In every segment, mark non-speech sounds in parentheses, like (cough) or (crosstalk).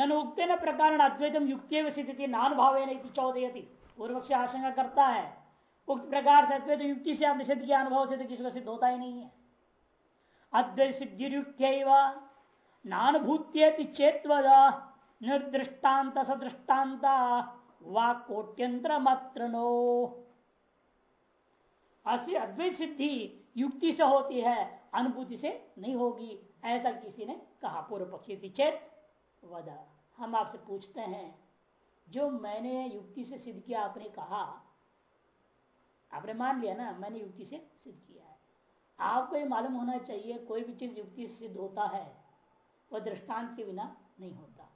उक्ते न प्रकार अद्वैतम युक्ति सिद्धि नानुभाव चौदयती। पूर्व से आशंका करता है। उक्त प्रकार से अद्वैत युक्ति से आप सिद्ध के अनुभव से किसी को सिद्ध होता ही नहीं है। अद्वैत सिद्धि युक्त नानुभूत्यति चेत्वद निर्दृष्टान्त सदृष्टान्त वा कोट्यंत्र मात्र नो अद्वैत सिद्धि युक्ति से होती है, अनुभूति से नहीं होगी, ऐसा किसी ने कहा। पूर्व पक्षी चेत वद। हम आपसे पूछते हैं, जो मैंने युक्ति से सिद्ध किया, आपने कहा, आपने मान लिया ना, मैंने युक्ति से सिद्ध किया है। आपको ये मालूम होना चाहिए, कोई भी चीज़ युक्ति से सिद्ध होता है, वह दृष्टांत के बिना नहीं होता।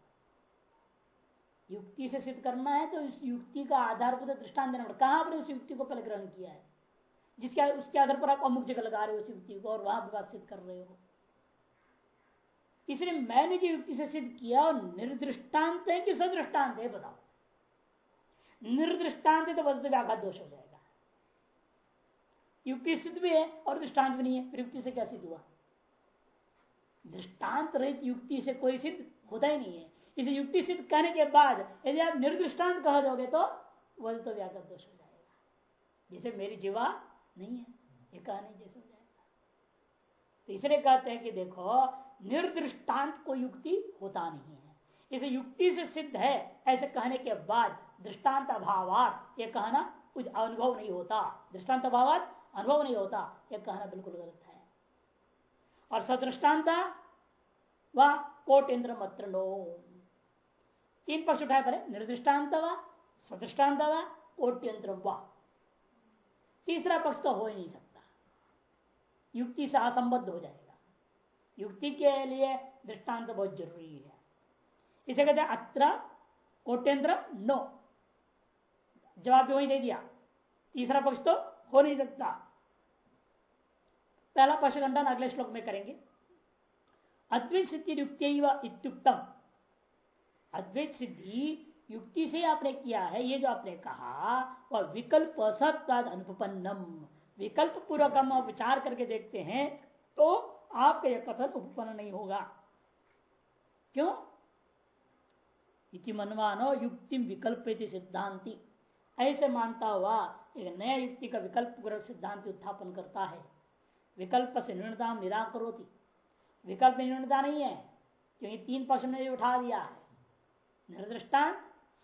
युक्ति से सिद्ध करना है तो उस युक्ति का आधारभूत दृष्टांत देना पड़ता कहाँ, आपने उस युक्ति को पहले ग्रहण किया है, जिसके, उसके आधार पर आप अमुक जगह लगा रहे हो उस युक्ति को, और वहाँ विवाद सिद्ध कर रहे हो। इसलिए मैंने जो युक्ति से सिद्ध किया निर्दृष्टांत है कि सदृष्टांत है, बताओ। निर्दृष्टांत है तो वस्तु व्याघात दोष हो जाएगा। युक्ति सिद्ध भी है और दृष्टांत भी नहीं है युक्ति से क्या सिद्ध हुआ? दृष्टांत रहित युक्ति से कोई सिद्ध होता ही नहीं है। इसे युक्ति सिद्ध करने के बाद यदि आप निर्दृष्टांत कह दोगे तो वह तो व्याघात दोष हो जाएगा। जैसे मेरी जीवा नहीं है, ये कहने जैसे हो जाएगा। तो इसलिए कहते हैं कि देखो निर्दृष्टांत को युक्ति होता नहीं है। इसे युक्ति से सिद्ध है, ऐसे कहने के बाद दृष्टांत अभाव यह कहना कुछ अनुभव नहीं होता। दृष्टांत अभाव अनुभव नहीं होता यह कहना बिल्कुल गलत है। और सदृष्टान्त व कोट इंद्र मत्र तीन पक्ष उठाए पड़े निर्दृष्टान्त व सदृष्टान्त व कोट्यंत्र व। तीसरा पक्ष तो हो ही नहीं सकता। युक्ति से असंबद्ध हो जाएगा। युक्ति के लिए दृष्टांत बहुत ज़रूरी है। इसे कहते अत्र कोट्यंत्र नो। जवाब भी वही दे दिया। तीसरा पक्ष तो हो नहीं सकता। पहला पक्ष खंडन अगले श्लोक में करेंगे। अद्वैत सिद्धि युक्ति इत्युक्तम। अद्वैत सिद्धि युक्ति से आपने किया है, ये जो आपने कहा, वह विकल्प असत्वाद अनुपन्नम विकल्प पूर्वक हम विचार करके देखते हैं तो आपका यह कथन उपपन्न नहीं होगा। क्यों? इति मनवानो युक्ति विकल्प सिद्धांति। ऐसे मानता हुआ एक नया युक्ति का विकल्प सिद्धांत उत्थापन करता है। विकल्प से न्यूनता निराकरोती। विकल्प में न्यूनता नहीं है, क्योंकि तीन पक्ष ने उठा दिया है। निर्दृष्टान,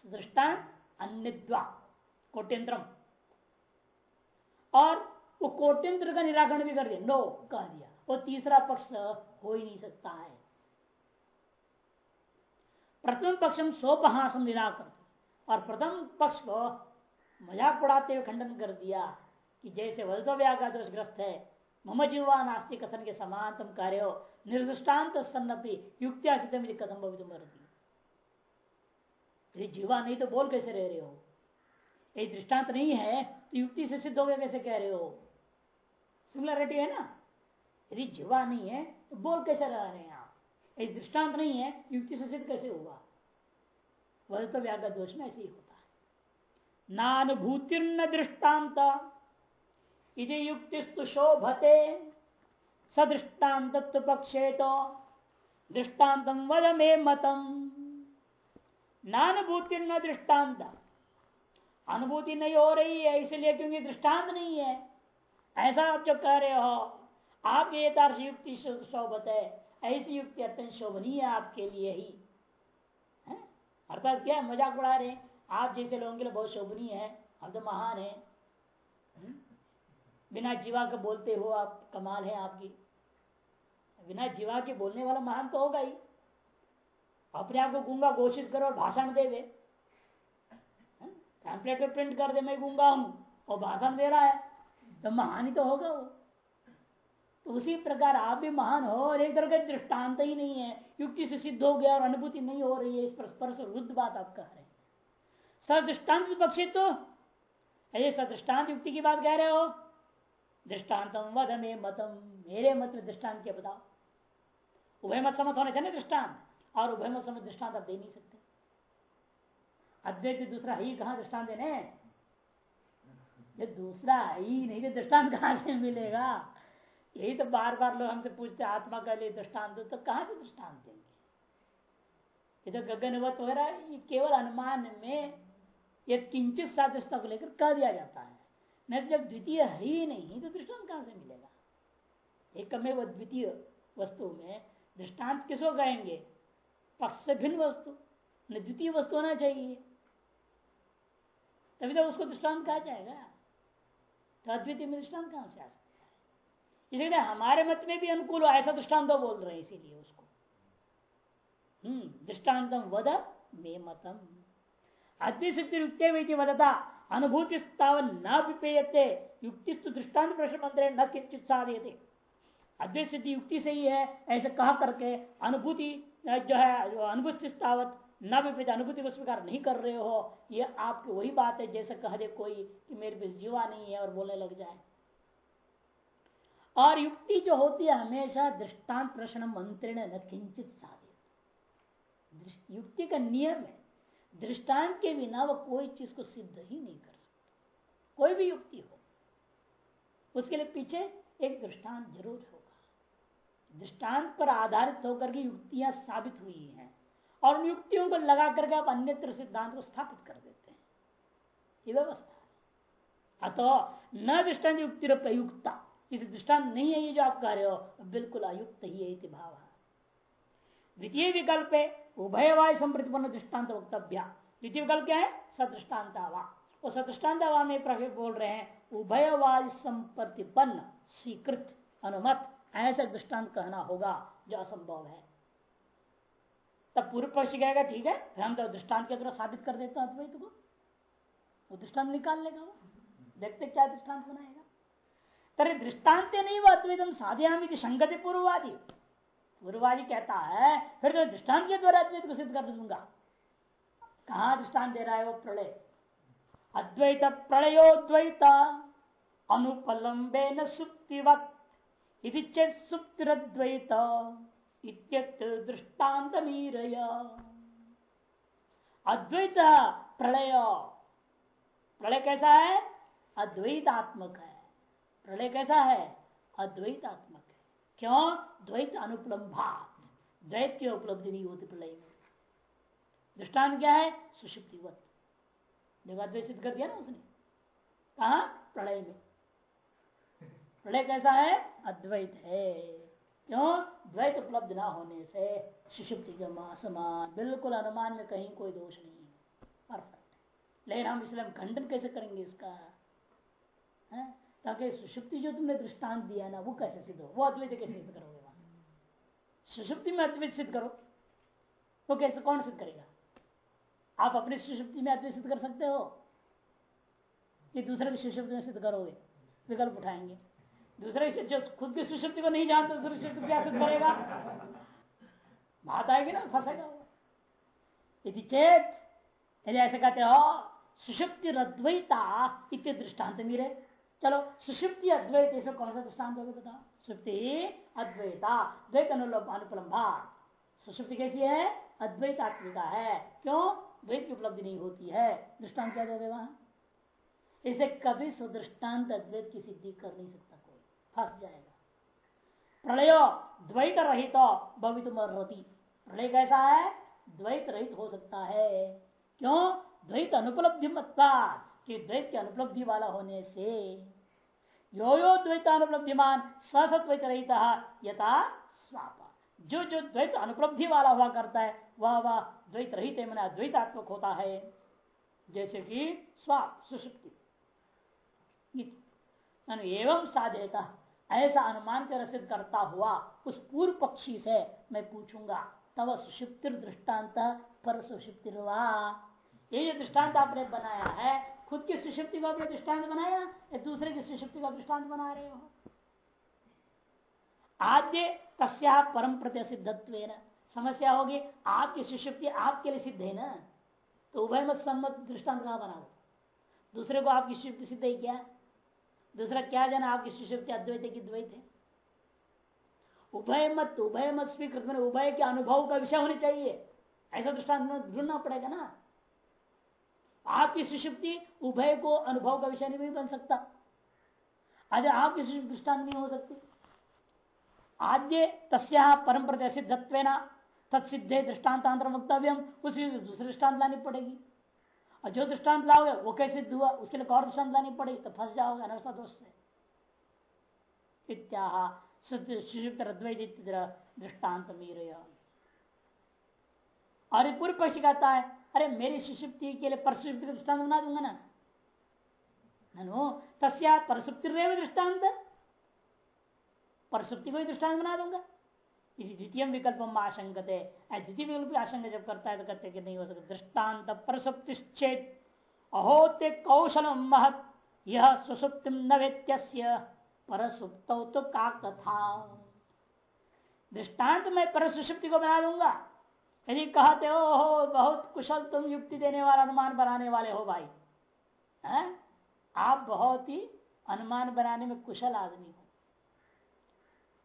सदृष्टान, अन्यद्वा कोट्यंत्रम और वो कोट्यंत्र का निराकरण भी कर दिया। नो कह दिया। वो तीसरा पक्ष हो ही नहीं सकता है। प्रथम पक्षम सोपहासम निराकर और प्रथम पक्ष को मज़ाक उड़ाते हुए खंडन कर दिया कि जैसे वल्प व्याघातग्रस्त है, मम जीवा नास्ति कथन के समान तुम कार्य निर्दृष्टान्त सन्नपि युक्तिया सिद्धम कथम भवित जीवा नहीं तो बोल कैसे रह रहे हो? ये दृष्टांत नहीं है तो युक्ति से सिद्ध हो गया, कैसे कह रहे हो? सिमिलरिटी है ना? यदि जीवा नहीं है तो बोल कैसे रह रहे हैं आप? यदि दृष्टांत नहीं है युक्ति से सिद्ध कैसे हुआ। वह तो व्याघात दोष में ऐसे ही होता है। नानुभूतिर्न दृष्टांत यदि युक्ति शोभते सदृष्टान्त पक्षे तो दृष्टांत वद मे मतम। नानुभूति न दृष्टांत अनुभूति नहीं हो रही है, इसलिए क्योंकि दृष्टांत नहीं है, ऐसा आप जो कह रहे हो आपके यथार्थ युक्ति शोभत है ऐसी युक्ति अत्यंत शोभनीय है आपके लिए ही। अर्थात क्या मज़ाक उड़ा रहे आप जैसे लोगों के लिए बहुत शोभनीय है, हम तो महान है। बिना जीवा के बोलते हो आप, कमाल है आपकी। बिना जीवा के बोलने वाला महान तो होगा ही। अपने आप को गूँगा घोषित करो और भाषण दे दे। पे प्रिंट कर दे, मैं गूँगा हूँ, और भाषण दे रहा है तो महान ही तो होगा वो। उसी प्रकार आप भी महान हो और एक तरह का दृष्टांत ही नहीं है। युक्ति से सिद्ध हो गया और अनुभूति नहीं हो रही है, इस पर परस्पर विरुद्ध बात आप कह रहे हैं। सदृष्टान्त पक्षी तो ऐसे सदृष्टान्त युक्ति की बात कह रहे हो? दृष्टान्तम वध में मतम। मेरे मत में दृष्टांत क्या बताओ? उभय मत समत होने चाहिए दृष्टांत? और उभय मत समझ दृष्टांत आप दे नहीं सकते। अद्वैत दूसरा ही कहा दृष्टांत देने दूसरा ही नहीं तो दृष्टांत कहाँ से मिलेगा? यही तो बार बार लोग हमसे पूछते आत्मा का लिए दृष्टांत तो कहाँ से दृष्टांत देंगे? ये तो गगनवत वगैरह केवल अनुमान में ये किंचित सादृशता को लेकर कह दिया जाता है। नहीं तो जब द्वितीय है ही नहीं तो दृष्टांत कहाँ से मिलेगा? एक में वो द्वितीय वस्तु में दृष्टांत किसको कहेंगे? पक्ष से भिन्न वस्तु द्वितीय वस्तु होना चाहिए। तभी तो उसको दृष्टांत कहा जाएगा। तो अद्वितीय में दृष्टांत कहाँ से आ सकता इसलिए हमारे मत में भी अनुकूल ऐसा दृष्टांत बोल रहे हैं, इसीलिए उसको। हम्म दृष्टान्तम वद मे मतम। अद्विशक्ति युक्ति वदता, अनुभूति न विपेयते युक्ति दृष्टांत प्रश्न मंत्र न किंचित साधयते। अद्वैत सिद्धि युक्ति से ही है, ऐसे कहा करके अनुभूति जो है अनुभूति न विपित अनुभूति को स्वीकार नहीं कर रहे हो, ये आपकी वही बात है, जैसे कह दे कोई कि मेरे पे जीवा नहीं है और बोलने लग जाए। और युक्ति जो होती है, हमेशा दृष्टांत प्रश्न मंत्रण न किंचित साधित। युक्ति का नियम है, दृष्टांत के बिना वो कोई चीज़ को सिद्ध ही नहीं कर सकता। कोई भी युक्ति हो, उसके लिए पीछे एक दृष्टांत ज़रूर होगा। दृष्टांत पर आधारित होकर के युक्तियाँ साबित हुई हैं, और उन युक्तियों को लगा करके आप अन्यत्र सिद्धांत को स्थापित कर देते हैं। ये व्यवस्था है। अतो न दृष्टांत युक्ति प्रयुक्ता। इस दृष्टांत नहीं है ये जो आप कह रहे हो, बिल्कुल अयुक्त ही है भाव। द्वितीय विकल्प है, उभयवाय संप्रतिपन्न दृष्टांत वक्तव्य। द्वितीय विकल्प क्या है? सदृष्टान्तावा वो सदृष्टान्तावा में प्रवेश बोल रहे हैं उभय वाय संप्रतिपन्न, स्वीकृत, अनुमत, ऐसा दृष्टांत कहना होगा जो असंभव है। तब पूर्व पक्ष कहेगा, ठीक है, फिर हम तो दृष्टांत के द्वारा साबित कर देते अद्वैत को। वो दृष्टांत निकाल लेगा वो। देखते क्या दृष्टांत बनाएगा। तरी दृष्टांत नहीं वो अद्वैतम साध्यामी संगति पूर्ववादी। पूर्ववादी कहता है, फिर तो दृष्टांत के द्वारा अद्वैत को सिद्ध कर दूँगा। कहा दृष्टांत दे रहा है वो प्रलय? अद्वैत प्रलयोद्वैत अनुपलम्बे न सुप्तिवत चेत दृष्टांत अद्वैत प्रलय। प्रलय कैसा है? अद्वैतात्मक है। प्रलय कैसा है? अद्वैतात्मक है। क्यों? द्वैत अनुपलम्भा द्वैत की उपलब्धि नहीं होती प्रलय में। दृष्टान क्या है? सुषुप्तिवत देखा सिद्ध कर दिया ना उसने। कहा? प्रलय में। प्रलय कैसा है? अद्वैत है। क्यों? द्वैत उपलब्ध ना होने से सुषुप्ति के समान बिल्कुल अनुमान में कहीं कोई दोष नहीं है। परफेक्ट लेकिन हम इसलिए खंडन कैसे करेंगे इसका? है? ताकि सुषुप्ति जो तुमने दृष्टांत दिया ना, वो कैसे सिद्ध हो? वो अद्वैत कैसे सिद्ध करोगे वहाँ? सुषुप्ति में अद्वैत सिद्ध करो। वो कैसे, कौन सिद्ध करेगा? आप अपनी सुषुप्ति में अद्वैत सिद्ध कर सकते हो। कि दूसरे की सुषुप्ति में सिद्ध करोगे। विकल्प उठाएँगे। दूसरे जो खुद की सुशक्ति को नहीं जानते, दूसरी शक्ति क्या सिद्ध करेगा? बात आएगी ना, फंसेगा यदि चेत यदि ऐसे कहते हो सुषुप्ति अद्वैता इतने दृष्टांत मिले चलो, सुषुप्ति अद्वैत, इसमें कौन सा दृष्टान होगा बताओ? सुप्ति अद्वैता, द्वैत अनुपलम्भा सुषुप्ति कैसी है? अद्वैतात्मिका है। क्यों? द्वैत की उपलब्धि नहीं होती है। दृष्टांत क्या दोगे वहाँ? इसे कभी सुदृष्टांत अद्वैत की सिद्धि कर नहीं सकता कोई। फंस जाएगा। प्रलय द्वैत रहित तो भवित मरती प्रलय कैसा है? द्वैत रहित हो सकता है। क्यों? द्वैत अनुपलब्धि मत्ता कि द्वैत अनुपलब्धि वाला होने से यो यो द्वैतानुपलब्धिमान ससद्वैत रहित यथा स्वाप। जो जो द्वैत अनुपलब्धि वाला हुआ करता है, वह वह द्वैत रहित मैंने अद्वैतात्मक होता है। जैसे कि स्वाप सुषुप्ति एवं साधेता ऐसा अनुमान कर सिद्ध करता हुआ उस पूर्व पक्षी से मैं पूछूँगा तब सुषिप्तिर दृष्टांत पर सुषिप्तिर ये जो दृष्टांत आपने बनाया है खुद की सुषुप्ति का दृष्टांत बनाया या दूसरे की सुषुप्ति का दृष्टांत बना रहे हो। आद्य तस्या परम प्रत्य सिद्धत्व समस्या होगी, आपकी सुषुप्ति आपके लिए सिद्ध है ना? तो उभय मत सम्मत दृष्टांत कहाँ बना दूसरे को आपकी सुषुप्ति सिद्ध है क्या? दूसरा क्या जाना आपकी सुशक्ति अद्वैत की द्वैत है? उभय मत उभय मत स्वीकृत, मैंने उभय के अनुभव का विषय होने चाहिए। ऐसा दृष्टांत ढूंढना पड़ेगा ना? आपकी सुषुप्ति उभय को अनुभव का विषय नहीं बन सकता। आज आपकी दृष्टांत नहीं हो सकती। आद्य तस्या परम प्रत्य सिद्धत्व तत्सिद्धे दृष्टान्तांतर वक्तव्यम उसी दूसरे दृष्टांत लानी पड़ेगी। और जो दृष्टांत लाओगे, वो कैसे हुआ, उसके लिए और दृष्टांत लानी पड़ेगी तो फंस जाओगे अनवस्था दोष से। इत्याह दृष्टांत मीर और पूर्व पक्ष कहता है अरे मेरी सुषुप्ति के लिए परसुप्ति का दृष्टांत बना दूँगा ना। ननु, तस्या परसुप्ति दृष्टांत। परसुप्ति को दृष्टांत बना दूँगा। द्वितीय विकल्प आशंकते। द्वितीय विकल्प आशंका जब करता है तो कहते कि नहीं हो सकता। दृष्टांत परसुप्तिश्चेत। अहोते कौशल महत। यह सुसुप्ति न वेत्य परसुप्त तो का कथा। दृष्टांत में परसुषुप्ति को बना दूँगा। यदि कहते हो हो बहुत कुशल तुम युक्ति देने वाला, अनुमान बनाने वाले हो भाई। है? आप बहुत ही अनुमान बनाने में कुशल आदमी हो।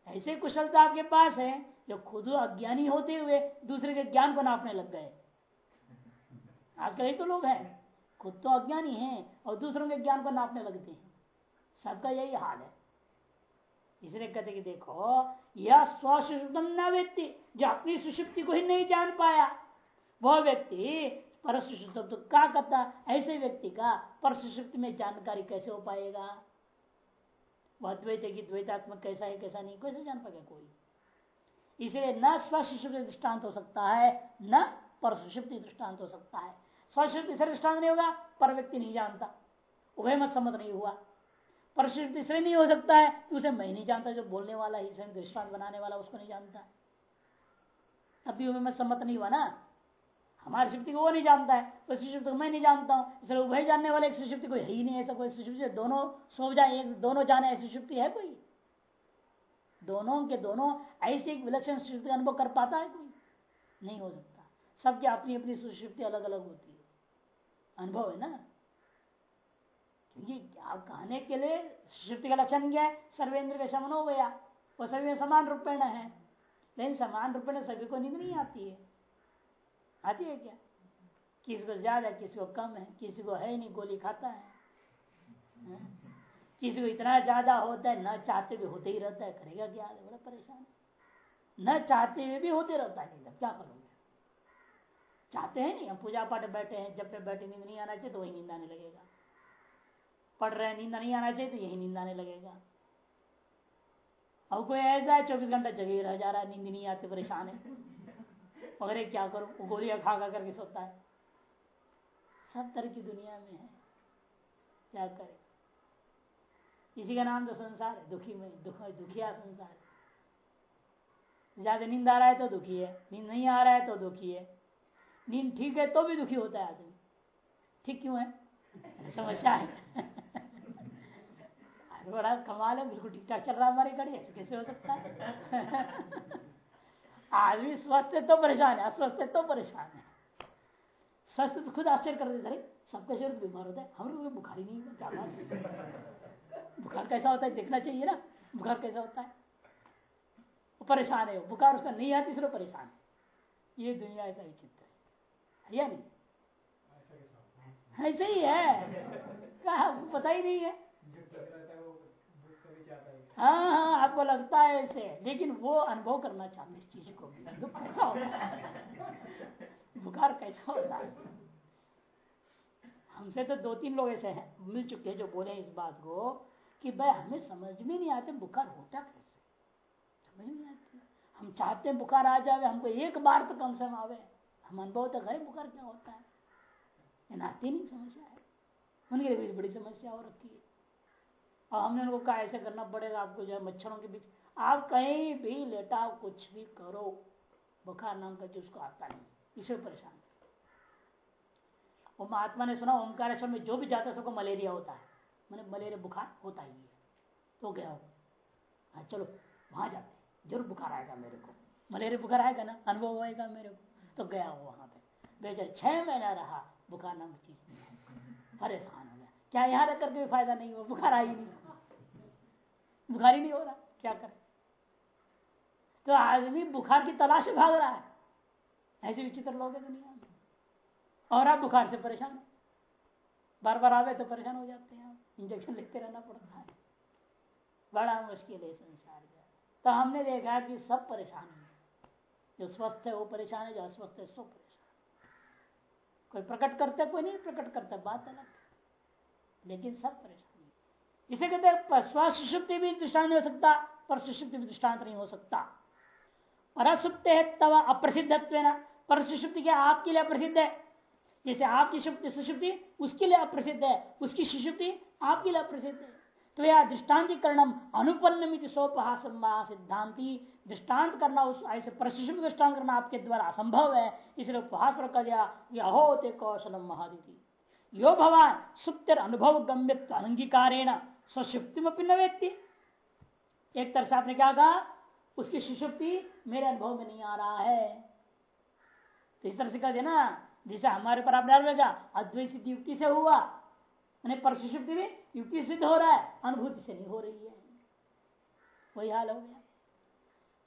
ऐसे कुशलता आपके पास है, जो खुद अज्ञानी होते हुए दूसरे के ज्ञान को नापने लग गए। आजकल ही तो लोग हैं, खुद तो अज्ञानी हैं और दूसरों के ज्ञान को नापने लगते हैं। सबका यही हाल है। इसलिए कहते कि देखो यह स्वशुद्धम न व्यक्ति जो अपनी सुषुप्ति को ही नहीं जान पाया। वह व्यक्ति पर तो क्या करता, ऐसे व्यक्ति का पर में जानकारी कैसे हो पाएगा? वह द्वैत की द्वैतात्मक कैसा है, कैसा नहीं, कैसे जान पाएगा कोई? इसलिए न स्वशुप्ति दृष्टांत हो सकता है, न पर सुषुप्ति दृष्टांत हो सकता है। स्वशुप्ति से दृष्टांत नहीं होगा, पर व्यक्ति नहीं जानता। उभय मत सम्मत नहीं हुआ। परिशिष्ट इसलिए नहीं हो सकता है कि उसे मैं नहीं जानता जो बोलने वाला है, स्वयं दृष्टांत बनाने वाला, उसको नहीं जानता। तब भी मैं सम्मत नहीं हुआ ना। हमारी शिफ्टी को वो नहीं जानता है तो सुषुप्ति को मैं नहीं जानता हूँ। इसलिए उभय जानने वाले, एक कोई है ही नहीं ऐसा कोई। सुषुप्ति दोनों सो जाए, एक दोनों जाने, ऐसी सुषुप्ति है कोई? दोनों के दोनों ऐसे एक विलक्षण सुषुप्ति का अनुभव कर पाता है कोई? नहीं हो सकता। सबकी अपनी अपनी सुषुप्ति अलग अलग होती है। अनुभव है ना? आप कहने के लिए सुषुप्ति का लक्षण क्या है? सर्वेंद्र का शमन हो गया। वो सभी में समान रूपेण है। लेकिन समान रूपेण सभी को नींद नहीं आती है। आती है क्या? किसी को ज़्यादा किसी को कम है किसी को है नहीं गोली खाता है, है? किसी को इतना ज़्यादा होता है न चाहते भी होते ही रहता है। करेगा क्या? बड़ा परेशान न चाहते हुए भी होते रहता है। क्या करोगे? चाहते हैं नहीं हम पूजा पाठ बैठे हैं। जब पे बैठे नींद नहीं आना चाहिए तो वही नींद आने लगेगा। पढ़ रहे नींद नहीं आना चाहिए तो यही नींद आने लगेगा। अब कोई ऐसा है, चौबीस घंटा जगह रह जा रहा है, नींद नहीं आती, परेशान है। मगर क्या करूँ, गोलियाँ खा खा करके सोता है। सब तरह की दुनिया में है। क्या करे? इसी का नाम तो संसार है, दुखी में, दुख, दुखिया संसार है। ज़्यादा नींद आ रहा है तो दुखी है, नींद नहीं आ रहा है तो दुखी है। नींद ठीक है तो भी दुखी होता है आदमी। ठीक क्यों है? समस्या है। बड़ा कमाल है बिल्कुल ठीक ठाक चल रहा है हमारी गाड़ी ऐसे कैसे हो सकता है? (laughs) आदमी स्वस्थ है तो परेशान है अस्वस्थ है तो परेशान है। स्वस्थ तो खुद आश्चर्य कर देते सबका शरीर बीमार होता है हम लोग बुखार ही नहीं क्या बात (laughs) बुखार कैसा होता है देखना चाहिए ना बुखार कैसा होता है? वो परेशान है बुखार उसका नहीं आती इसलिए परेशान है। ये दुनिया ऐसा ही विचित्र है या नहीं? ऐसे ही? है क्या पता ही नहीं है। हाँ हाँ आपको लगता है ऐसे, लेकिन वो अनुभव करना चाहते इस चीज़ को दुख कैसा होता है? बुखार कैसा होता है? हमसे तो दो तीन लोग ऐसे हैं, मिल चुके हैं जो बोले इस बात को, कि भाई हमें समझ में नहीं आते बुखार होता कैसे? समझ में नहीं आती। हम चाहते हैं बुखार आ जाए हमको एक बार तो कम से कम आवे। हम अनुभव तो करें बुखार क्या होता है? नहीं समस्या है। उनके लिए बड़ी समस्या हो रखी है। हमने उनको कहा, ऐसे करना पड़ेगा आपको जो है मच्छरों के बीच। आप कहीं भी लेटा, कुछ भी करो। बुखार नाम का उसको आता नहीं। इसे परेशान वो महात्मा ने सुना, ओंकारेश्वर में जो भी जाता है, सबको मलेरिया होता है। मैंने मलेरिया बुखार होता ही है। तो गया हो? हाँ चलो, वहाँ जाते ज़रूर बुखार आएगा मेरे को। मलेरिया बुखार आएगा ना? अनुभव होएगा मेरे को। तो गया हो वहाँ पे। बेचार छह महीना रहा, बुखार नाम की चीज़ नहीं। परेशान हो गया। क्या यहाँ रह करके भी फ़ायदा नहीं हुआ? बुखार आई नहीं। बुखार ही नहीं हो रहा, क्या करे? तो आदमी बुखार की तलाश भाग रहा है। ऐसे विचित्र लोग है दुनिया में। और आप बुखार से परेशान बार बार आवे तो परेशान हो जाते हैं इंजेक्शन लेते रहना पड़ता है। बड़ा मुश्किल है संसार का। तो हमने देखा कि सब परेशान हैं। जो स्वस्थ है वो परेशान है, जो अस्वस्थ है सब परेशान कोई प्रकट करता कोई नहीं प्रकट करता, बात अलग लेकिन सब परेशान। इसे कहते हैं भी दृष्टान नहीं हो सकता पर सुषुप्ति भी दृष्टांत नहीं हो सकता। परसुप्त है तब अप्रसिद्धत्व पर सुषुप्ति क्या आपके लिए अप्रसिद्ध है? जैसे आपकी सुषुप्ति उसके लिए अप्रसिद्ध है। उसकी सुषुप्ति आपके लिए अप्रसिद्ध है। तो यह दृष्टान्तिकरण अनुपन्न सोपहा सिद्धांति दृष्टांत करना, उस ऐसे प्रशिक्षित दृष्टांत करना आपके द्वारा असंभव है। इसलिए उपहास पर कर दिया यहोते कौशलम महादिति। यो भगवान सुप्तर अनुभव गम्य अंगीकारेण स्वशुप्ति में व्यक्ति एक तरह से आपने क्या कहा? उसकी सुषुप्ति मेरे अनुभव में नहीं आ रहा है। तो इस तरह से कह देना जैसे हमारे पर आप डर लगा अद्वैत सिद्धि युक्ति से हुआ पर सुषुप्ति भी युक्ति सिद्ध हो रहा है, अनुभूति से नहीं हो रही है। वही हाल हो गया।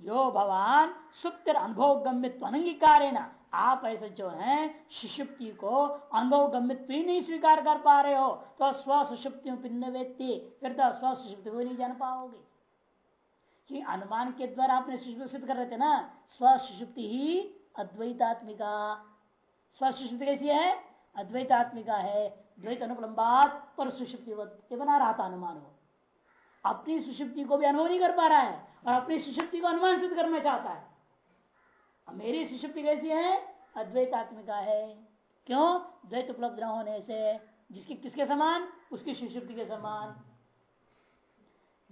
यो भगवान सुप्त अनुभव गम्यत्व अनंगीकारेण आप ऐसे जो है, सुषुप्ति को अनुभव गम्यत्व ही नहीं स्वीकार कर पा रहे हो। तो स्व सुषुप्ति पिन्न व्यक्ति फिर तो स्व सुषुप्ति को नहीं जान पाओगे। कि अनुमान के द्वारा आपने सिद्ध कर रहे थे ना स्वशुषुप्ति ही अद्वैतात्मिका। स्वशुषुप्ति कैसी है? अद्वैतात्मिका है, द्वैत अनुपलम्बात पर सुषुप्ति बना रहा था अनुमान हो अपनी सुषुप्ति को भी अनुभव नहीं कर पा रहा है, और अपनी सुषुप्ति को अनुमान सिद्ध करना चाहता है। मेरी सुषुप्ति कैसी है? अद्वैत आत्मिका है। क्यों? द्वैत उपलब्ध न होने से। जिसकी किसके समान? उसकी सुषुप्ति के समान।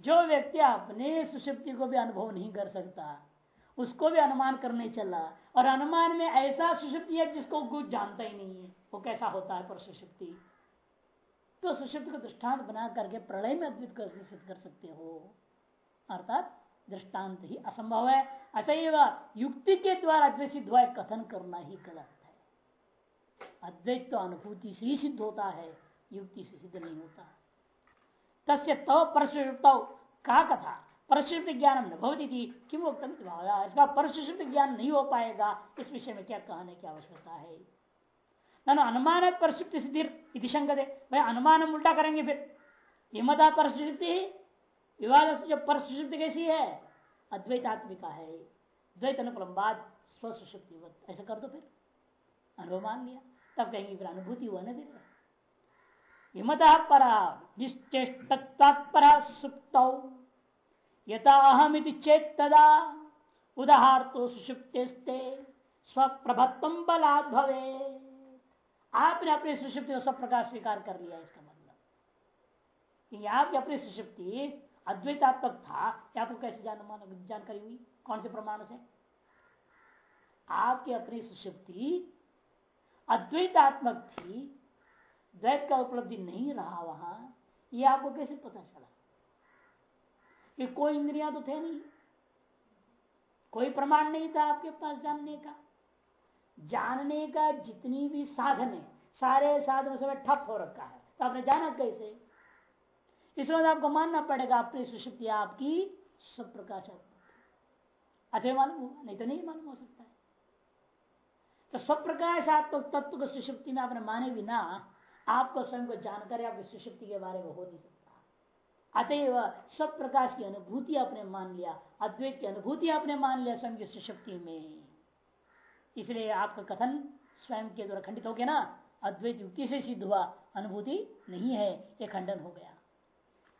जो व्यक्ति अपने सुषुप्ति को भी अनुभव नहीं कर सकता, उसको भी अनुमान करने चला, और अनुमान में ऐसा सुषुप्ति है जिसको कुछ जानता ही नहीं है, वो कैसा होता है पर सुषुप्ति तो सुषुप्ति को दृष्टांत बना करके प्रलय में अद्वित कर सकते हो। अर्थात दृष्टांत ही असंभव है। ही युक्ति के द्वारा अद्वैत सिद्ध हुआ कथन करना ही गलत है। अद्वैत तो अनुभूति से ही सिद्ध होता है, युक्ति से सिद्ध नहीं होता। तस्य तव परशुप्त का कथा परशुप्त ज्ञान न भवती किम उत्तम इसका परशुप्त ज्ञान नहीं हो पाएगा, इस विषय में क्या कहने की आवश्यकता है? न अनुमान परशुप्ति सिद्धि शंकत है भाई अनुमान उल्टा करेंगे फिर। हिमता परशुप्ति विवाद जो परशुप्ति कैसी है? अद्वैतात्मिका है द्वैत अनुपलम्बाद स्वसुषुप्ति ऐसा कर दो फिर। अनुभव मान लिया। तब कहेंगे फिर अनुभूति हुआ ना फिर। विमत परा, निश्चेष्टत्वात्परा सुप्त। यथा चेत तदा उदाहर तो सुषुप्ते स्वप्रभत्व बलात् भवे। आपने अपनी सुषुप्ति को सब प्रकार स्वीकार कर लिया इसका मतलब। आपकी अपनी सुषुप्ति अद्वैतात्मक था आपको कैसे जान जानकारी हुई? कौन से प्रमाण से? आपकी अपनी सुषुप्ति अद्वैतात्मक थी, द्वैत का उपलब्धि नहीं रहा वहाँ, ये आपको कैसे पता चला? कि कोई इंद्रिया तो थे नहीं। कोई प्रमाण नहीं था आपके पास जानने का। जानने का जितनी भी साधन है, सारे साधनों से ठप हो रखा है। तो आपने जाना कैसे? इस वक्त आपको मानना पड़ेगा, अपनी सुशक्ति आपकी सब प्रकाश अतः मालूम होगा नहीं तो नहीं मालूम हो सकता है। तो सब प्रकाशात्मक तत्व को सुशक्ति में आपने माने बिना आपको स्वयं को जानकारी आपकी सुशक्ति के बारे में हो नहीं सकता। अतएव सब प्रकाश की अनुभूति आपने मान लिया, अद्वैत की अनुभूति आपने मान लिया स्वयं की सुशक्ति में। इसलिए आपका कथन स्वयं के द्वारा खंडित हो गया ना। अद्वैत युक्ति से सिद्ध हुआ, अनुभूति नहीं है, ये खंडन हो गया।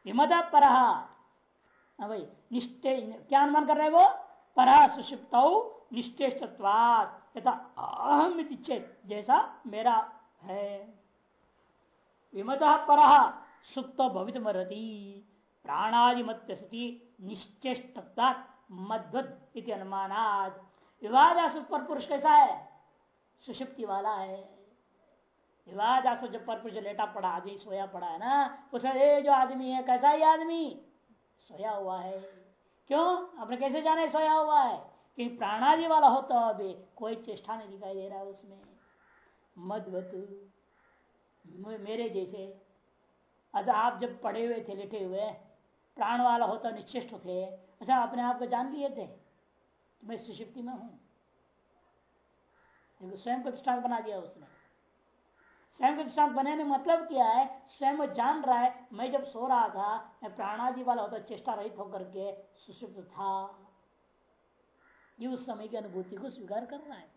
विमदा परहा हाँ भाई, निष्ठे, क्या अनुमान कर रहे वो? परहा सुषिप्त निष्ठेषत्वाद यथा अहम चेत, जैसा मेरा है। विमत पर सुप्त भवित मरती प्राणादिमत सती निश्चेष्टा मद्वत अनुमानाद विवाद पर पुरुष कैसा है? सुषुप्ति वाला है। विवाद जब पर पुरुष लेटा पड़ा आदमी सोया पड़ा है ना? उसमें ये जो आदमी है, कैसा ही आदमी? सोया हुआ है। क्यों? आपने कैसे जाने सोया हुआ है? कि प्राणादि वाला होता तो अभी कोई चेष्टा नहीं दिखाई दे रहा है उसमें। मधुवत मेरे जैसे। अच्छा आप जब पड़े हुए थे, लेटे हुए, प्राण वाला होता निश्चिष्ट थे। अच्छा अपने आप को जान लिए थे? तो मैं सुषिप्ति में हूँ। स्वयं को दृष्टांत बना दिया उसने। स्वयं दृष्टांत बनाने मतलब क्या है? स्वयं जान रहा है, मैं जब सो रहा था, मैं प्राणादि वाला होता, चेष्टा रहित होकर के सुषिप्त था। ये उस समय की अनुभूति को स्वीकार कर रहा है।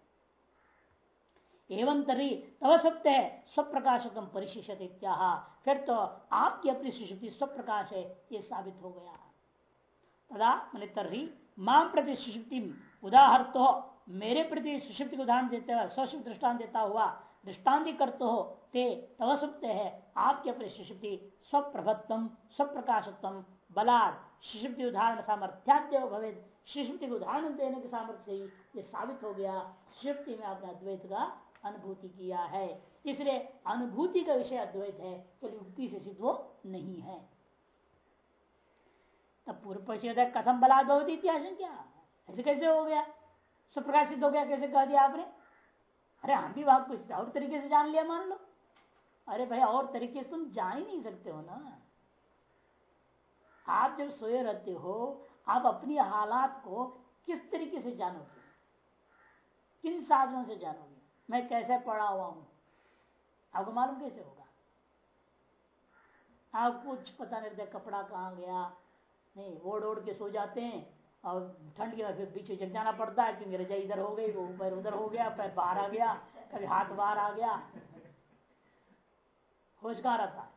एवं तरी तब सत्य है स्वप्रकाशकम परिशिष्ट इत्याह। फिर तो आपकी अपनी सुषुप्ति स्वप्रकाश है, ये साबित हो गया। तदा मैंने तरी माम प्रति सुषुप्ति उदाहर तो मेरे प्रति सुषुप्ति को उदाहरण देते हुए स्वशुभ दृष्टान देता हुआ दृष्टान्ति करते हो, ते तव सुप्त है। आपके अपने सुषुप्ति स्वप्रभत्व स्वप्रकाशत्व बलाद सुषुप्ति उदाहरण सामर्थ्याद्य भवे सुषुप्ति को उदाहरण देने के सामर्थ्य से ही ये साबित हो गया। सुषुप्ति में आपने अद्वैत का अनुभूति किया है। इसलिए अनुभूति का विषय अद्वैत है तो युक्ति से सिद्ध वो नहीं है। तब पूर्व पक्षी कथम बलाद भवती इतिहास क्या ऐसे कैसे हो गया? सुप्रकाशित हो गया, कैसे कह दिया आपने? अरे हम भी वहाँ कुछ और तरीके से जान लिया, मान लो। अरे भाई, और तरीके से तुम जान ही नहीं सकते हो ना। आप जब सोए रहते हो, आप अपनी हालात को किस तरीके से जानोगे? किन साधनों से जानोगे? मैं कैसे पढ़ा हुआ हूँ? आपको मालूम कैसे होगा? आप कुछ पता नहीं कपड़ा कहाँ गया। नहीं ओढ़ ओढ़ के सो जाते हैं। और ठंड के फिर पीछे चल जाना पड़ता है, क्योंकि रजा इधर हो गई, वो पैर उधर हो गया, पैर बाहर आ गया, कभी हाथ बाहर आ गया। होश कहा रहता है।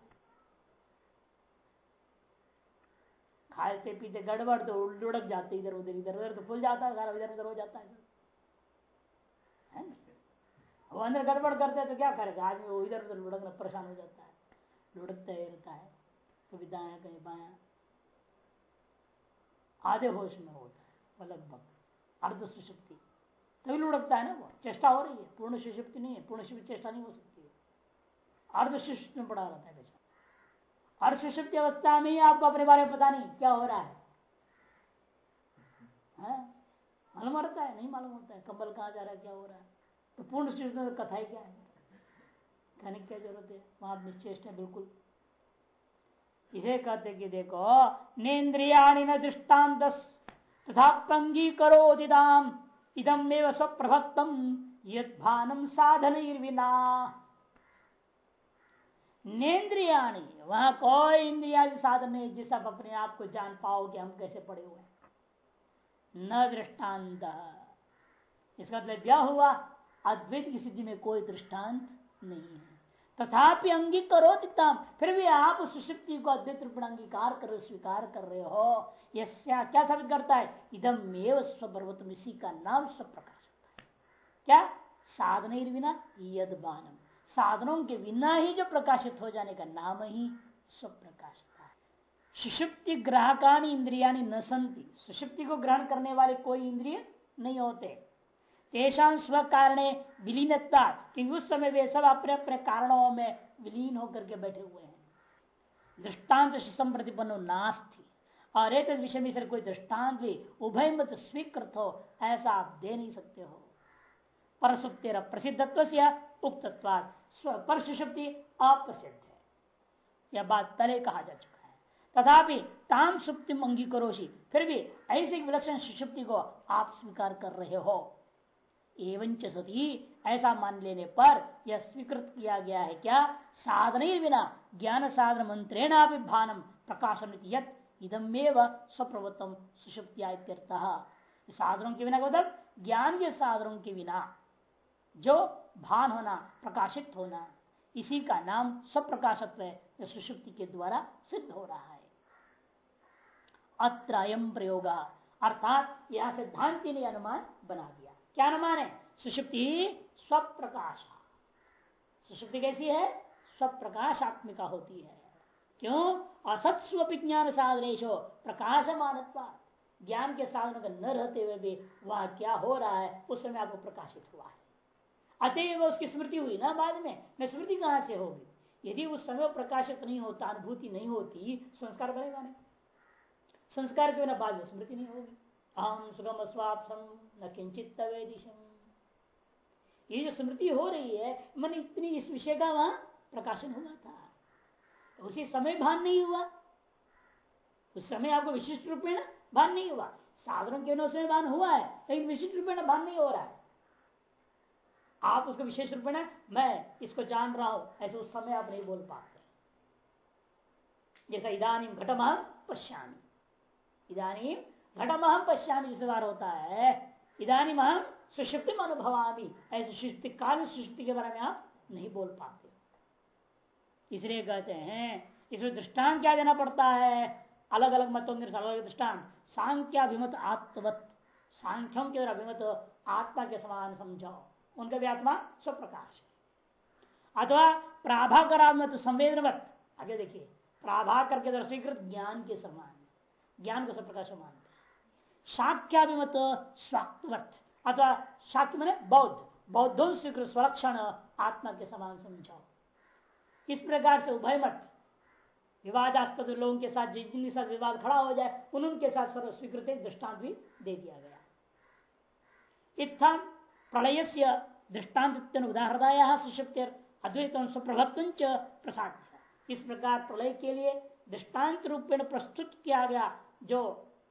खाते पीते गड़बड़ तो लुढ़क जाते इधर उधर इधर उधर तो फुल जाता है सारा इधर उधर हो जाता है। वो अंदर गड़बड़ करते तो क्या करेगा आदमी वो इधर उधर लुढ़कना परेशान हो जाता है। लुढ़कता रहता है। कभी दाया कहीं बाया। आधे होश में होता है लगभग। अर्ध सुशक्ति तभी लुढ़कता है ना वो। चेष्टा हो रही है। पूर्ण सुषुप्ति नहीं है। पूर्ण सुषुप्ति चेष्टा नहीं हो सकती है। अर्ध सुषुप्ति में पड़ा रहता है बेचारा। अर्ध सुषुप्ति अवस्था में ही आपको अपने बारे में पता नहीं क्या हो रहा है। मालूम रहता है? नहीं मालूम होता है। कंबल कहाँ जा रहा है? क्या हो रहा है? तो पूर्ण सुषुप्ति में कथा ही क्या है? कहने की क्या ज़रूरत है? वहाँ निश्चेष्ट है, बिल्कुल। इसे कहते कि देखो नेन्द्रिया न दृष्टांत तथा पंगी करो दिदाम इदम एव स्वप्रभक्तम यद भानम साधन विना नेन्द्रियाणी, वहाँ कोई इंद्रिया साधन नहीं, जिस आप अपने आप को जान पाओगे हम कैसे पड़े हुए न दृष्टांत इसका मतलब क्या हुआ, अद्वैत की स्थिति में कोई दृष्टांत नहीं है। तथापि अंगीकरो दिताम फिर भी आप उस सुशक्ति को अद्वैत रूप अंगीकार कर, स्वीकार कर रहे हो। यस्या क्या साबित करता है? इदम एव स्वपर्वतम। इसी का नाम स्वप्रकाश क्या? साधन बिना यद बानम साधनों के बिना ही जो प्रकाशित हो जाने का नाम ही स्वप्रकाश सुषुप्ति ग्राहकानी इंद्रिया न संति सुषुप्ति को ग्रहण करने वाले कोई इंद्रिय नहीं होते। तेषाम स्व कारण विलीनता क्योंकि उस समय वे सब अपने अपने कारणों में विलीन होकर के बैठे हुए हैं। दृष्टांत संप्रतिपन्न नास्ती। और एक विषय में कोई दृष्टांत भी उभय मत स्वीकृत हो, ऐसा आप दे नहीं सकते हो। परसुप्तेर प्रसिद्धत्व से उक्तत्वाद परशुशक्ति अप्रसिद्ध है। यह बात पहले कहा जा चुका है। तथापि ताम सुप्ति अंगीकरोशी फिर भी ऐसी विलक्षण सुषुप्ति को आप स्वीकार कर रहे हो। एवं सती। ऐसा मान लेने पर यह स्वीकृत किया गया है क्या? साधन बिना ज्ञान साधन मंत्रेण भानम प्रकाशन इदमेव स्वप्रवतम सुषुप्तिया साधनों के बिना मतलब? ज्ञान के साधनों के बिना जो भान होना, प्रकाशित होना, इसी का नाम स्वप्रकाशत्व है सुषुप्ति के द्वारा सिद्ध हो रहा है। अत्र प्रयोग। अर्थात यह सिद्धांति ने अनुमान बना दिया। क्या अनुमान है? सुषुप्ति स्वप्रकाश। सुषुप्ति कैसी है? स्वप्रकाशात्मिका होती है। क्यों? असत्स्व विज्ञान साधनेश प्रकाशमान ज्ञान के साधन का न रहते हुए भी वह क्या हो रहा है, उस समय आपको प्रकाशित हुआ है। अतएव उसकी स्मृति हुई ना बाद में? मैं स्मृति कहाँ से होगी? यदि उस समय प्रकाशित नहीं होता, अनुभूति नहीं होती, संस्कार बनेगा नहीं। संस्कार के बिना बाद में स्मृति नहीं होगी। अहम सुगम स्वापसम न किंचित ये जो स्मृति हो रही है, मन इतनी इस विषय का वहाँ प्रकाशन हुआ था। उसी समय भान नहीं हुआ। उस समय आपको विशिष्ट रूप में भान नहीं हुआ। साधारण के उसमें भान हुआ है, लेकिन विशिष्ट रूप में भान नहीं हो रहा है। आप उसको विशेष रूप में मैं इसको जान रहा हूँ, ऐसे उस समय आप नहीं बोल पाते। जैसा इधानी घटम पश्यामी। इधानी घटम अहम पश्चान जिस बार होता है। इधानी हम सुषुप्ति में अनुभवामी। ऐसे सुषुप्ति काल सुषुप्ति के बारे में आप नहीं बोल पाते। इसलिए कहते हैं, इसमें दृष्टांत क्या देना पड़ता है? अलग अलग मतों के अलग दृष्टांत। सांख्याभिमत आत्मवत। सांख्यों के अभिमत आत्मा के समान समझो उनका भी आत्मा स्वप्रकाश है। अथवा प्राभाकर संवेदनवत। आगे देखिए, प्राभाकर के द्वारा स्वीकृत ज्ञान के समान। ज्ञान को स्वप्रकाश मानते शाक्याभिमत स्वाक्तवत। अथवा मैंने बौद्ध। बौद्धों स्वीकृत स्वलक्षण आत्मा के समान समझाओ। इस प्रकार से उभय मत विवादास्पद लोगों के साथ जिनके साथ विवाद खड़ा हो जाए, उनके साथ सर्व स्वीकृत दृष्टांत भी दे दिया गया। इत्थम प्रलय से दृष्टांत उदाहरदाया सुषुप्ति अद्वैत स्वप्रभत्व प्रसाद। इस प्रकार प्रलय के लिए दृष्टांत रूपेण प्रस्तुत किया गया जो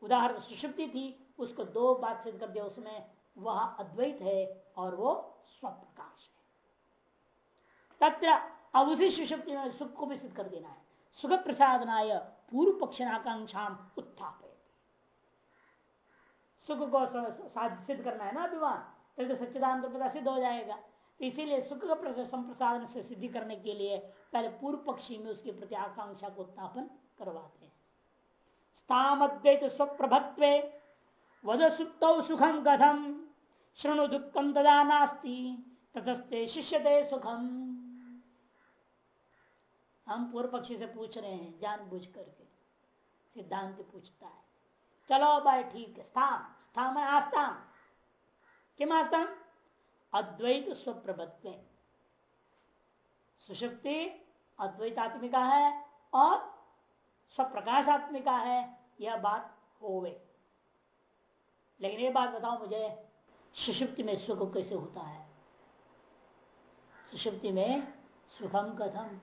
उदाहरण सुषुप्ति थी, उसको दो बात सिद्ध कर दिया उसमें, वह अद्वैत है और वो स्वप्रकाश है। तत्र अब उसी सुषुप्ति में सुख को भी सिद्ध कर देना है। सुख प्रसादनाय पूर्व पक्ष आकांक्षा उत्थापित सुख को सिद्ध करना है ना अभिमान? तो सच्चिदान पता सिद्ध हो जाएगा। तो इसीलिए सुख का से सिद्धि करने के लिए पहले पूर्व पक्षी में उसके प्रति आकांक्षा को उत्थापन करवाते हैं स्थामद्वैत स्वप्रभत्व वध सुप्त सुखम कथम शृणु दुखम तदा नास्ती तथस्ते शिष्यते सुखम। हम पूर्व पक्षी से पूछ रहे हैं जान बुझ करके सिद्धांत पूछता है। चलो भाई, ठीक है, स्थान। स्थान में आस्थान। किम आस्थान? अद्वैत स्वप्रभत्व सुषुप्ति अद्वैतात्मिका है और स्वप्रकाशात्मिका है। यह बात होवे। लेकिन ये बात बताओ मुझे सुषुप्ति में सुख कैसे होता है? सुषुप्ति में सुखम कथम।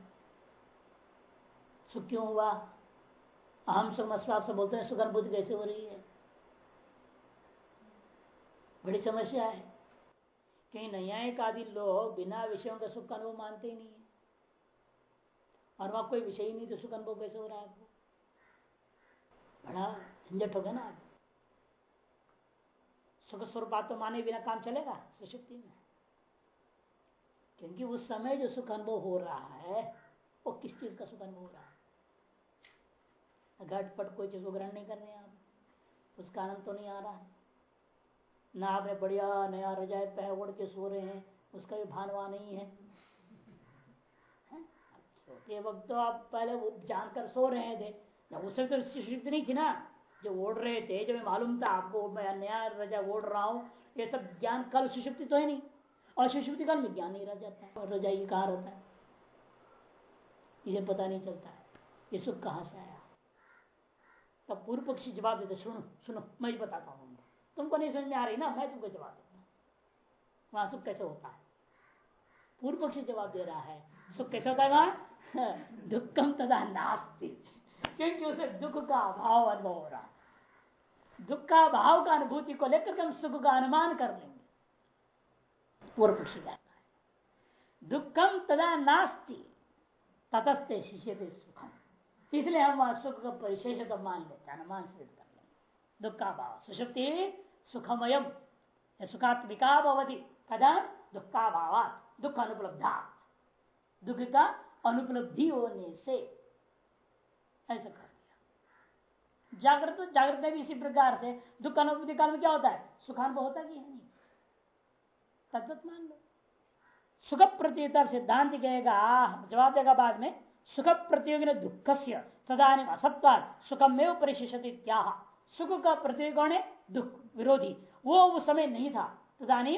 सुख क्यों हुआ? अहम सुख मस्वाप से बोलते हैं, सुख अनुभूति कैसे हो रही है? बड़ी समस्या है। कहीं न्यायिक आदि लोग बिना विषयों का सुख अनुभव मानते ही नहीं है। और वहाँ कोई विषय ही नहीं तो सुख अनुभव कैसे हो रहा है आपको? बड़ा झंझट होगा ना। सुख स्वरूप तो माने बिना काम चलेगा, सुशक्ति में। क्योंकि उस समय जो सुख अनुभव हो रहा है, वो किस चीज़ का सुख अनुभव हो रहा है? घटपट कोई चीज़ को ग्रहण नहीं कर रहे हैं आप। उसका आनंद तो नहीं आ रहा है। ना आपने बढ़िया नया रजाए पह के सो रहे हैं, उसका भी भानवा नहीं है। सोते वक्त तो आप पहले वो जानकर सो रहे थे। उस समय तो शिष्ट नहीं थी ना। जो ओढ़ रहे थे जब मालूम था आपको, मैं नया रजा ओढ़ रहा हूँ, ये सब ज्ञान कल सुषुप्ति तो है नहीं। और सुषुप्ति काल में ज्ञान नहीं रह जाता है, और रजाई कहा रहता है? इसे पता नहीं चलता है। ये सुख कहाँ से आया? तब पूर्व पक्षी जवाब देते, सुनो सुनो, मैं ही बताता हूँ तुमको। नहीं समझ में आ रही ना, मैं तुमको जवाब देता हूँ। वहाँ सुख कैसे होता है? पूर्व पक्षी जवाब दे रहा है सुख कैसे होता है वहाँ (laughs) दुखम तदा नास्ती। क्योंकि उसे दुख का अभाव अनुभव हो रहा है। दुख का अभाव का अनुभूति को लेकर हम सुख का अनुमान कर लेंगे। पूर्व पक्षी कहता है। दुखम तदा नास्ती, ततस्ते शिष्य सुखम। इसलिए हम वहाँ सुख का परिशेष तो मान लेते हैं, अनुमान सिद्ध कर लेंगे। दुख का भाव सुषुप्ति सुखमयम सुखात्मिका भवती कदा दुख का भाव दुख अनुपलब्धा दुख का अनुपलब्धि होने से ऐसा कर दिया। जागृत जागृत में भी इसी प्रकार से दुख अनुभूति काल में क्या होता है? सुखानुभव होता कि है नहीं? तत्व मान लो। सुख प्रतियोगिता सिद्धांत कहेगा जवाब देगा बाद में सुख प्रतियोगी दुख से तदानी असत्वा सुखमेव परिशिषति क्या सुख का प्रतियोगी है? दुख, विरोधी। वो उस समय नहीं था। तदानी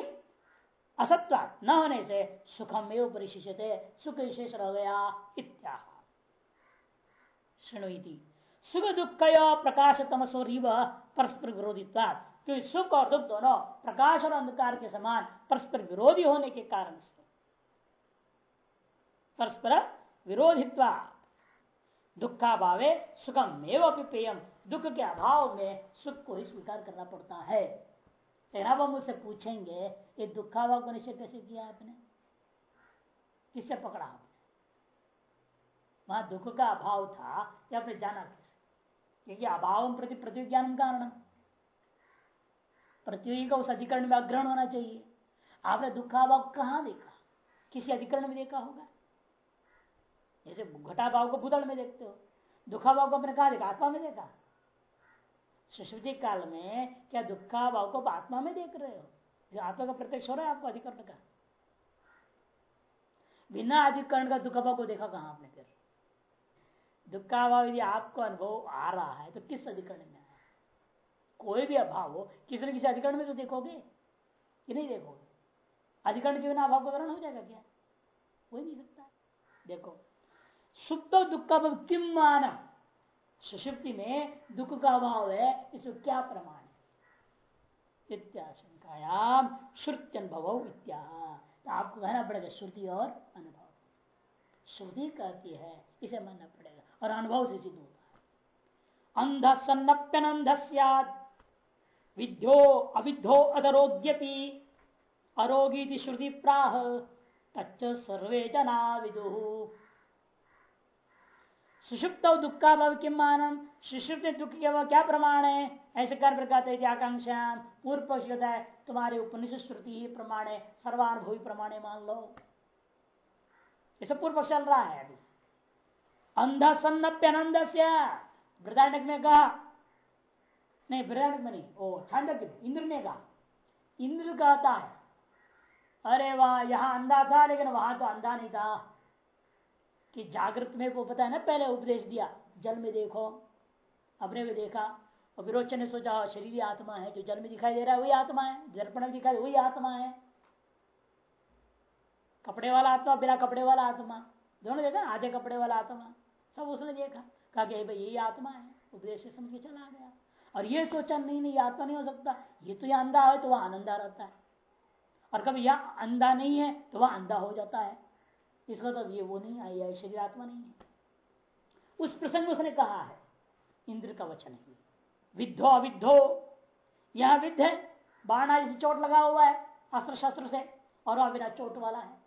असत्व न होने से सुखम एवं परिशिष्यते, सुख विशेष रह गया इत्या सुख दुख प्रकाश तमसो रिव परस्पर विरोधित्वा क्योंकि सुख और दुख दोनों प्रकाश और अंधकार के समान परस्पर विरोधी होने के कारण से। परस्पर विरोधित्वा दुखाभावे सुखम एवं पेयम दुख के अभाव में सुख को ही स्वीकार करना पड़ता है। लेकिन अब हम उससे पूछेंगे, ये दुखाभाव को निश्चय कैसे किया आपने? किससे पकड़ा आपने? वहाँ दुख का अभाव था या आपने जाना क्योंकि अभाव प्रति प्रतिज्ञान कारण प्रतियोगी का उस अधिकरण में अग्रहण होना चाहिए। आपने दुखाभाव कहाँ देखा? किसी अधिकरण में देखा होगा? जैसे घटा भाव को भूतल में देखते हो। दुखा भाव को अपने कहा देखा? आत्मा में देखा? सुश्रुति काल में क्या दुखा भाव को आत्मा में देख रहे हो? जो आत्मा का प्रत्यक्ष हो रहा है आपको अधिकरण का। बिना अधिकरण का दुख भाव को देखा कहा आपने फिर? दुखा अभाव यदि आपको अनुभव आ रहा है तो किस अधिकरण में? कोई भी अभाव हो, किसी न किसी अधिकरण में तो देखोगे कि नहीं देखोगे? अधिकरण के बिना अभाव का ग्रहण हो जाएगा क्या? हो नहीं सकता। देखो, सुप्त दुख का अभाव किम मान? सुषुप्ति में दुख का अभाव है, इसमें क्या प्रमाण है? इत्याशंकायाम इत्या तो आपको कहना पड़ेगा श्रुति और अनुभव। श्रुति कहती है, इसे मानना पड़ेगा। और अनुभव से सिद्ध होता है। अंध सन्नप्यन अंध विद्यो अविद्यो अधरोग्यपि अरोगी श्रुति प्राह। तच्च सर्वे जना विदु। सुषुप्त दुखा भव किम मानम? सुषुप्त दुख के वह क्या प्रमाण है? ऐसे कर प्रकार आकांक्षा पूर्व पक्ष है। तुम्हारे उपनिषद श्रुति ही प्रमाण है। सर्वानुभवी प्रमाण मान लो। ये पूर्व पक्ष चल रहा है अभी। अंध सन्नप्य आनंद वृदारण्य में कहा नहीं वृदारण्य में नहीं। ओ, छांदक इंद्र ने कहा इंद्र कहता है, अरे वाह, यहाँ अंधा था, लेकिन वहाँ तो अंधा नहीं था। कि जागृत में को पता है ना, पहले उपदेश दिया, जल में देखो। अपने में देखा, और विरोचन ने सोचा शरीर आत्मा है, जो जल में दिखाई दे रहा है, वही आत्मा है। दर्पण में दिखाई वही आत्मा है। कपड़े वाला आत्मा, बिना कपड़े वाला आत्मा। दोनों देखा आधे कपड़े वाला आत्मा। सब उसने देखा। कहा कि भाई यही आत्मा है। उपदेश से समझ के चला गया। और ये सोचा, नहीं नहीं आत्मा नहीं हो सकता। ये तो यह अंधा है तो वह आनंदा रहता है। और कभी यह अंधा नहीं है तो वह अंधा हो जाता है। इसका तो ये वो नहीं आई है शरीर आत्मा नहीं है। उस प्रसंग में उसने कहा है, इंद्र का वचन है विद्धो, अविद्धो, यह विद्ध है। बाण आदि से चोट लगा हुआ है, अस्त्र शस्त्र से, और वह चोट वाला है।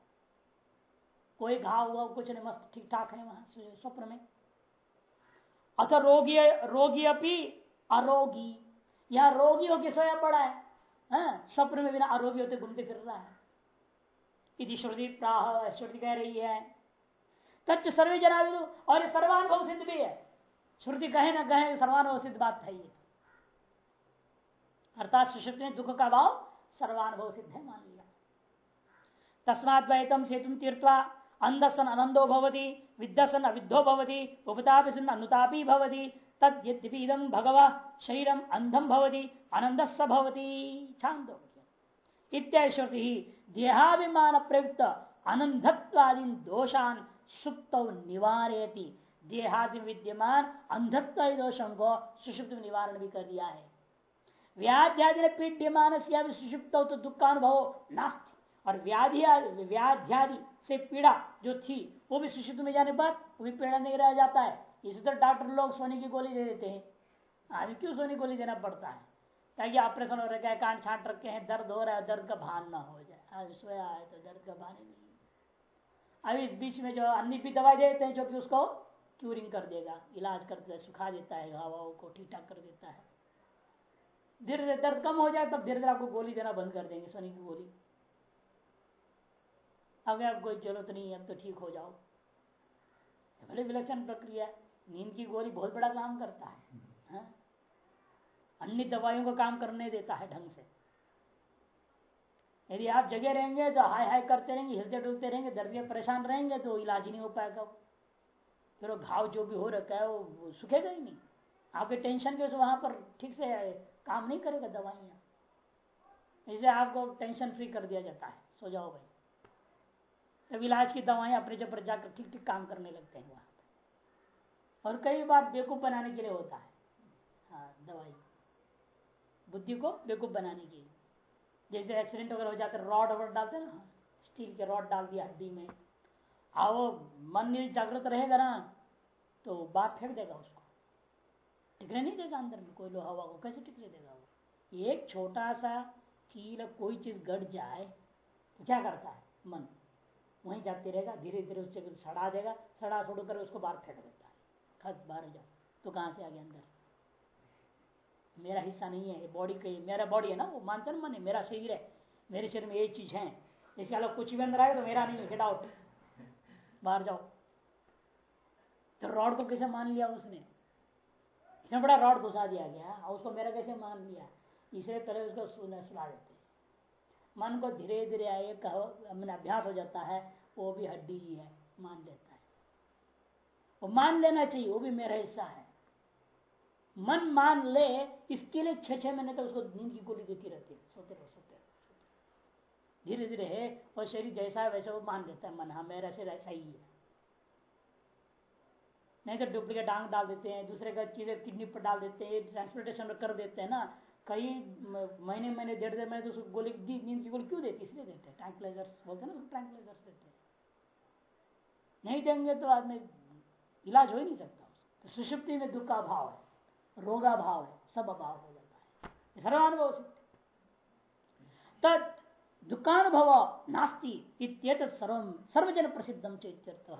कोई घाव हुआ कुछ नहीं मस्त ठीक ठाक है वहाँ स्वप्न में। अथ रोगी रोगी अपनी अरोगी। यह रोगी होकर सोया पड़ा है हाँ, स्वप्न में बिना आरोगी होते घूमते फिर रहा है। यदि श्रुति प्राह श्रुति कह रही है। तच्च सर्वे जना और सर्वानुभव सिद्ध भी है। श्रुति कहे ना कहे सर्वानुभव सिद्ध बात है ये। अर्थात सुश्रुति में दुख का भाव सर्वानुभव सिद्ध है मान लिया। तस्मात वैतम सेतु तीर्थवा अंधसन अनंदो भवती विद्यासन अविद्धो भवती उपतापी अनुतापी भवती, तद यद्यपि भगव शरीरम अंधम भवती आनंद स भवती। छांदो इत्यादि श्रुति ही देहाभिमान प्रयुक्त अनंधत्वादि दोषान सुप्त निवारयती। देहादि विद्यमान अंधत्व दोषों को सुषुप्त निवारण भी कर दिया है व्याध्यादि पीड्यमान से सुषुप्त तो दुखानुभव नास्ति। और व्याधि व्याध्यादि से पीड़ा जो थी, वो भी सुषुप्त में जाने पर वो भी पीड़ा नहीं रह जाता है। इसी तरह डॉक्टर लोग सोने की गोली दे देते हैं। आदमी क्यों सोने की गोली देना पड़ता है? ताकि ऑपरेशन हो रखा है, कान छाट रखे हैं, दर्द हो रहा है, दर्द का भान ना हो जाए। आज सोया है तो दर्द का भान ही नहीं। अभी इस बीच में जो अन्य भी दवाई देते हैं, जो कि उसको क्यूरिंग कर देगा, इलाज कर देता है, सुखा देता है, हवाओं को ठीक ठाक कर देता है। धीरे धीरे दर्द कम हो जाए, तब धीरे धीरे आपको गोली देना बंद कर देंगे, सोने की गोली। अब अब कोई ज़रूरत नहीं है, अब तो ठीक हो जाओ। भले विलक्षण प्रक्रिया नींद की गोली बहुत बड़ा काम करता है, हा? अन्य दवाइयों का काम करने देता है ढंग से। यदि आप जगह रहेंगे तो हाय हाय करते रहेंगे, हिलते डुलते रहेंगे, दर्द परेशान रहेंगे तो इलाज नहीं हो पाएगा। फिर वो घाव जो भी हो रखा है, वो सुखेगा ही नहीं। आपके टेंशन के वहाँ पर ठीक से काम नहीं करेगा दवाइयाँ। इसलिए आपको टेंशन फ्री कर दिया जाता है। सो जाओ भाई। तब इलाज की दवाएँ अपने जब पर जाकर ठीक ठीक काम करने लगते हैं वहाँ और कई बार बेकूफ बनाने के लिए होता है। हाँ दवाई। बुद्धि को बेकूफ बनाने की जैसे एक्सीडेंट वगैरह हो जाता है रॉड वॉड डालते हैं ना स्टील के रॉड डाल दिया हड्डी में। आओ मन नहीं जागृत रहेगा ना तो बात फेंक देगा उसको। टिकने नहीं देगा अंदर में, कोई लोहा को कैसे टिकने देगा वो? एक छोटा सा कील कोई चीज़ गड़ जाए तो क्या करता है? मन। वहीं जाते रहेगा धीरे धीरे उससे सड़ा देगा, सड़ा छोड़ कर उसको बाहर फेंक देता है। खत बाहर जाओ। तो कहाँ से आ गया अंदर? मेरा हिस्सा नहीं है बॉडी का, मेरा बॉडी है ना, वो मानते मन है मेरा शरीर है। मेरे शरीर में ये चीज़ है। इसके अलावा कुछ भी अंदर आएगा तो मेरा नहीं है गेट आउट बाहर जाओ। तो रॉड को कैसे मान लिया उसने? इतना बड़ा रॉड घुसा दिया गया और उसको मेरा कैसे मान लिया? इसलिए पहले उसको सुना सुना देते मन को धीरे धीरे आए मैंने अभ्यास हो जाता है, वो भी हड्डी ही है, मान लेता है। वो मान लेना चाहिए, वो भी मेरा हिस्सा है। मन मान ले, इसके लिए छह छह महीने तक उसको नींद की गोली देती रहती है। सोते रहो सोते रहो धीरे धीरे है, और शरीर जैसा है, वैसा वो मान लेता है, मन हाँ मेरा शरीर ऐसा ही है। नहीं तो डुप्लीकेट आंग डाल देते हैं, दूसरे का चीज़ें किडनी पर डाल देते हैं, ट्रांसप्लांटेशन कर देते हैं ना कई महीने महीने, डेढ़ डेढ़ महीने तो उसको गोली दी नींद की गोली क्यों देती? इसलिए देते हैं। ट्रैंकलाइजर्स बोलते हैं ना ट्रैंकलाइजर्स देते हैं। नहीं देंगे तो आदमी इलाज हो ही नहीं सकता तो सुषुप्ति में दुख का अभाव है, रोगा भाव है, सब अभाव हो जाता है। सर्वानुभव सिद्ध तत् दुखानुभव नास्ती सर्व, सर्वजन प्रसिद्धम चेत्यर्थ।